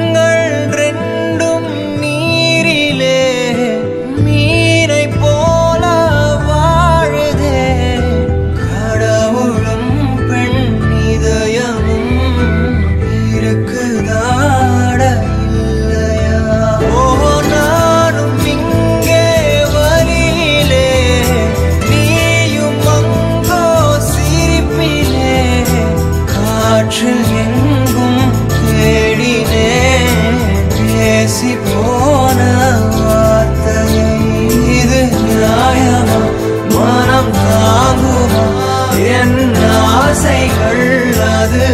I'm gonna பேசி போன வார்த்தை. இது நியாயமா? மனம் தாங்குமா? என் ஆசைகள் அது